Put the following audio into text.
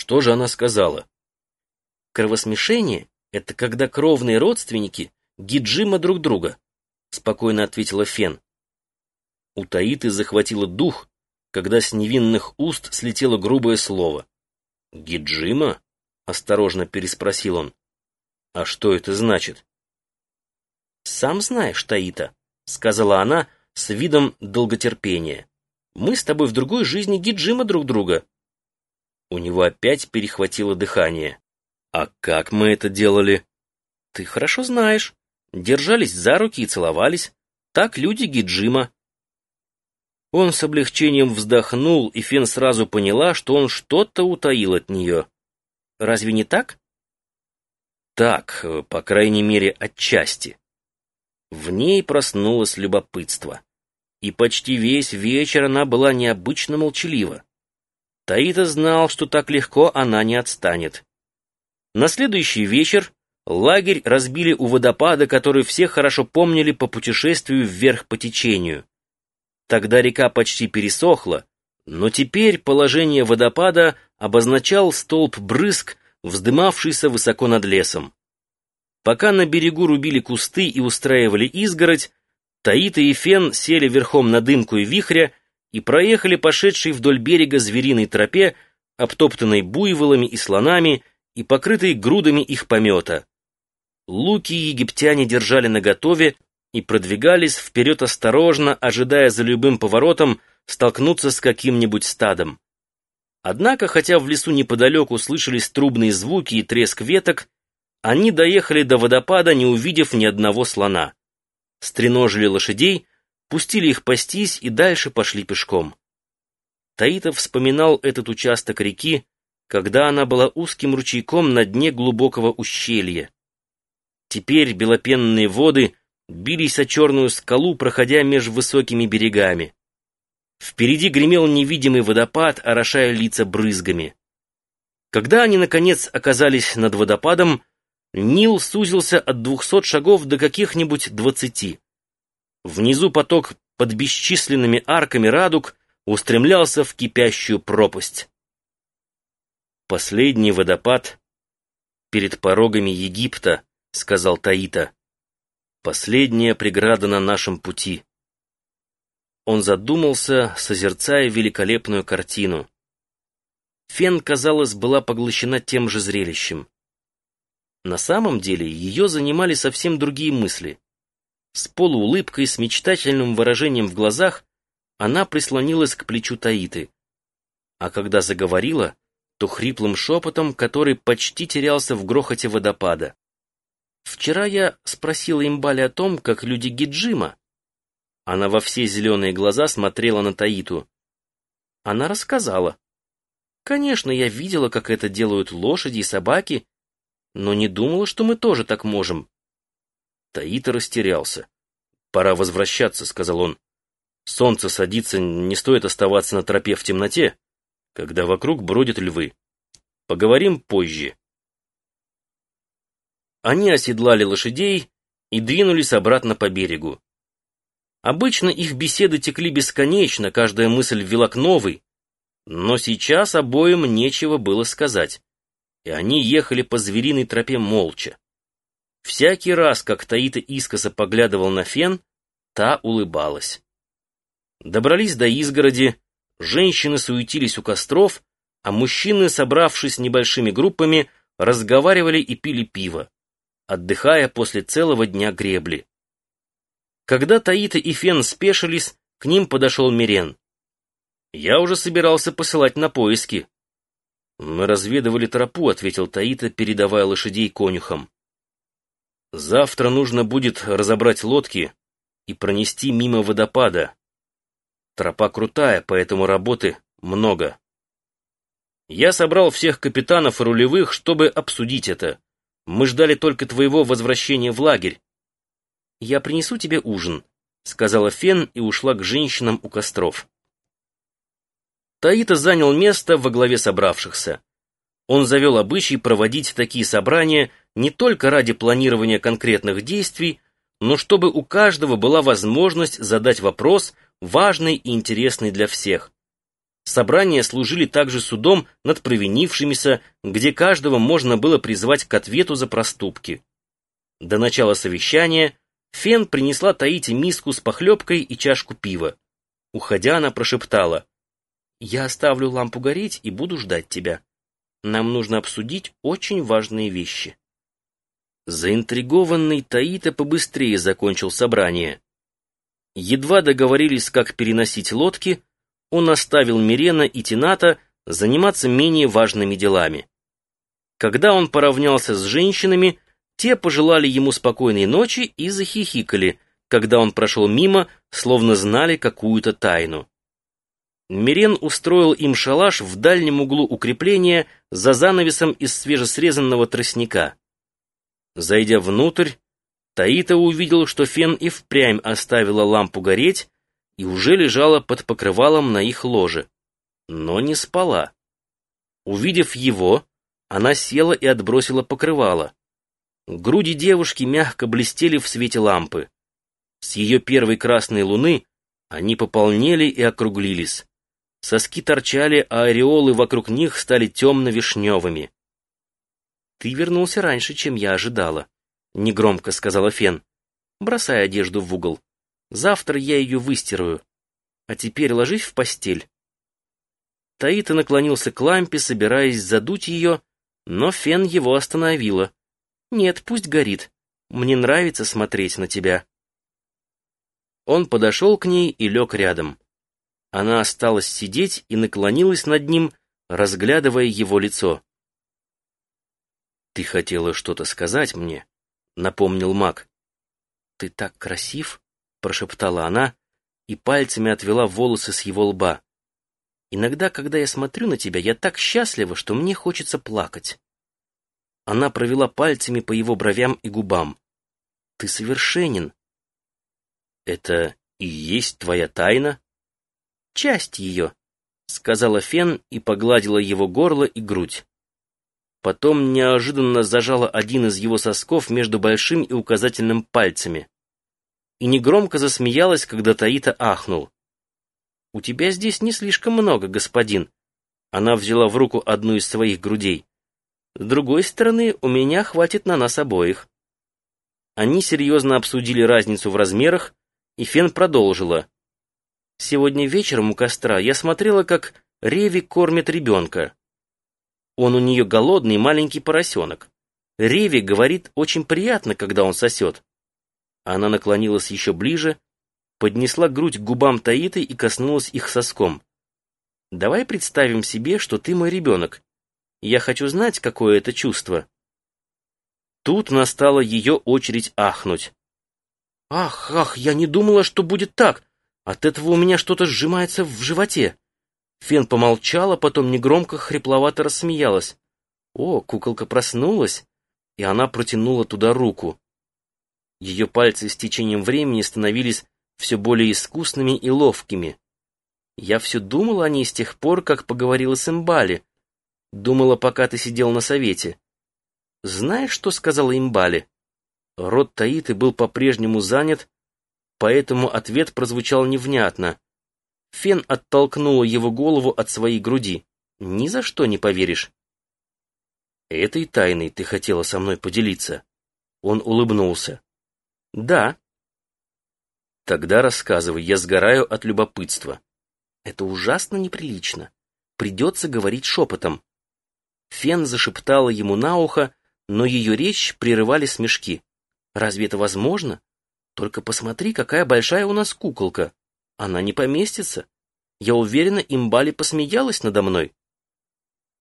Что же она сказала? Кровосмешение — это когда кровные родственники гиджима друг друга, спокойно ответила Фен. У Таиты захватило дух, когда с невинных уст слетело грубое слово. «Гиджима?» — осторожно переспросил он. «А что это значит?» «Сам знаешь, Таита», — сказала она с видом долготерпения. «Мы с тобой в другой жизни гиджима друг друга». У него опять перехватило дыхание. «А как мы это делали?» «Ты хорошо знаешь. Держались за руки и целовались. Так люди гиджима». Он с облегчением вздохнул, и Фен сразу поняла, что он что-то утаил от нее. «Разве не так?» «Так, по крайней мере, отчасти». В ней проснулось любопытство. И почти весь вечер она была необычно молчалива. Таита знал, что так легко она не отстанет. На следующий вечер лагерь разбили у водопада, который все хорошо помнили по путешествию вверх по течению. Тогда река почти пересохла, но теперь положение водопада обозначал столб брызг, вздымавшийся высоко над лесом. Пока на берегу рубили кусты и устраивали изгородь, Таита и Фен сели верхом на дымку и вихря и проехали пошедшей вдоль берега звериной тропе, обтоптанной буйволами и слонами и покрытой грудами их помета. Луки египтяне держали наготове, и продвигались вперед осторожно, ожидая за любым поворотом столкнуться с каким-нибудь стадом. Однако, хотя в лесу неподалеку слышались трубные звуки и треск веток, они доехали до водопада, не увидев ни одного слона. Стреножили лошадей, пустили их пастись и дальше пошли пешком. Таитов вспоминал этот участок реки, когда она была узким ручейком на дне глубокого ущелья. Теперь белопенные воды бились о черную скалу, проходя между высокими берегами. Впереди гремел невидимый водопад, орошая лица брызгами. Когда они, наконец, оказались над водопадом, Нил сузился от двухсот шагов до каких-нибудь двадцати. Внизу поток под бесчисленными арками радуг устремлялся в кипящую пропасть. «Последний водопад перед порогами Египта», — сказал Таита. Последняя преграда на нашем пути. Он задумался, созерцая великолепную картину. Фен, казалось, была поглощена тем же зрелищем. На самом деле ее занимали совсем другие мысли. С полуулыбкой, с мечтательным выражением в глазах она прислонилась к плечу Таиты. А когда заговорила, то хриплым шепотом, который почти терялся в грохоте водопада. Вчера я спросила Имбали о том, как люди Гиджима. Она во все зеленые глаза смотрела на Таиту. Она рассказала. Конечно, я видела, как это делают лошади и собаки, но не думала, что мы тоже так можем. Таита растерялся. «Пора возвращаться», — сказал он. «Солнце садится, не стоит оставаться на тропе в темноте, когда вокруг бродят львы. Поговорим позже». Они оседлали лошадей и двинулись обратно по берегу. Обычно их беседы текли бесконечно, каждая мысль вела к новой, но сейчас обоим нечего было сказать, и они ехали по звериной тропе молча. Всякий раз, как Таита искоса поглядывал на Фен, та улыбалась. Добрались до изгороди, женщины суетились у костров, а мужчины, собравшись небольшими группами, разговаривали и пили пиво отдыхая после целого дня гребли. Когда Таита и Фен спешились, к ним подошел Мирен. «Я уже собирался посылать на поиски». «Мы разведывали тропу», — ответил Таита, передавая лошадей конюхам. «Завтра нужно будет разобрать лодки и пронести мимо водопада. Тропа крутая, поэтому работы много. Я собрал всех капитанов и рулевых, чтобы обсудить это. Мы ждали только твоего возвращения в лагерь. Я принесу тебе ужин, сказала Фен и ушла к женщинам у костров. Таита занял место во главе собравшихся. Он завел обычай проводить такие собрания не только ради планирования конкретных действий, но чтобы у каждого была возможность задать вопрос, важный и интересный для всех. Собрания служили также судом над провинившимися, где каждого можно было призвать к ответу за проступки. До начала совещания Фен принесла Таите миску с похлебкой и чашку пива. Уходя, она прошептала. «Я оставлю лампу гореть и буду ждать тебя. Нам нужно обсудить очень важные вещи». Заинтригованный Таита побыстрее закончил собрание. Едва договорились, как переносить лодки, он оставил Мирена и Тината заниматься менее важными делами. Когда он поравнялся с женщинами, те пожелали ему спокойной ночи и захихикали, когда он прошел мимо, словно знали какую-то тайну. Мирен устроил им шалаш в дальнем углу укрепления за занавесом из свежесрезанного тростника. Зайдя внутрь, Таита увидел, что Фен и впрямь оставила лампу гореть и уже лежала под покрывалом на их ложе, но не спала. Увидев его, она села и отбросила покрывало. Груди девушки мягко блестели в свете лампы. С ее первой красной луны они пополнели и округлились. Соски торчали, а ореолы вокруг них стали темно-вишневыми. «Ты вернулся раньше, чем я ожидала», — негромко сказала Фен. «Бросай одежду в угол. Завтра я ее выстираю. А теперь ложись в постель». Таита наклонился к лампе, собираясь задуть ее, но Фен его остановила. «Нет, пусть горит. Мне нравится смотреть на тебя». Он подошел к ней и лег рядом. Она осталась сидеть и наклонилась над ним, разглядывая его лицо. «Ты хотела что-то сказать мне?» — напомнил маг. «Ты так красив!» — прошептала она и пальцами отвела волосы с его лба. «Иногда, когда я смотрю на тебя, я так счастлива, что мне хочется плакать». Она провела пальцами по его бровям и губам. «Ты совершенен!» «Это и есть твоя тайна?» «Часть ее», — сказала Фен и погладила его горло и грудь. Потом неожиданно зажала один из его сосков между большим и указательным пальцами. И негромко засмеялась, когда Таита ахнул. «У тебя здесь не слишком много, господин». Она взяла в руку одну из своих грудей. «С другой стороны, у меня хватит на нас обоих». Они серьезно обсудили разницу в размерах, и Фен продолжила. «Сегодня вечером у костра я смотрела, как Реви кормит ребенка. Он у нее голодный маленький поросенок. Реви говорит, очень приятно, когда он сосет. Она наклонилась еще ближе, поднесла грудь к губам Таиты и коснулась их соском. «Давай представим себе, что ты мой ребенок. Я хочу знать, какое это чувство». Тут настала ее очередь ахнуть. «Ах, ах, я не думала, что будет так! От этого у меня что-то сжимается в животе!» Фен помолчала, потом негромко, хрипловато рассмеялась. О, куколка проснулась, и она протянула туда руку. Ее пальцы с течением времени становились все более искусными и ловкими. Я все думала о ней с тех пор, как поговорила с Имбали. Думала, пока ты сидел на совете. Знаешь, что сказала Имбали? Рот Таиты был по-прежнему занят, поэтому ответ прозвучал невнятно. Фен оттолкнула его голову от своей груди. «Ни за что не поверишь». «Этой тайной ты хотела со мной поделиться?» Он улыбнулся. «Да». «Тогда рассказывай, я сгораю от любопытства». «Это ужасно неприлично. Придется говорить шепотом». Фен зашептала ему на ухо, но ее речь прерывали смешки. «Разве это возможно? Только посмотри, какая большая у нас куколка. Она не поместится. Я уверена, имбали посмеялась надо мной.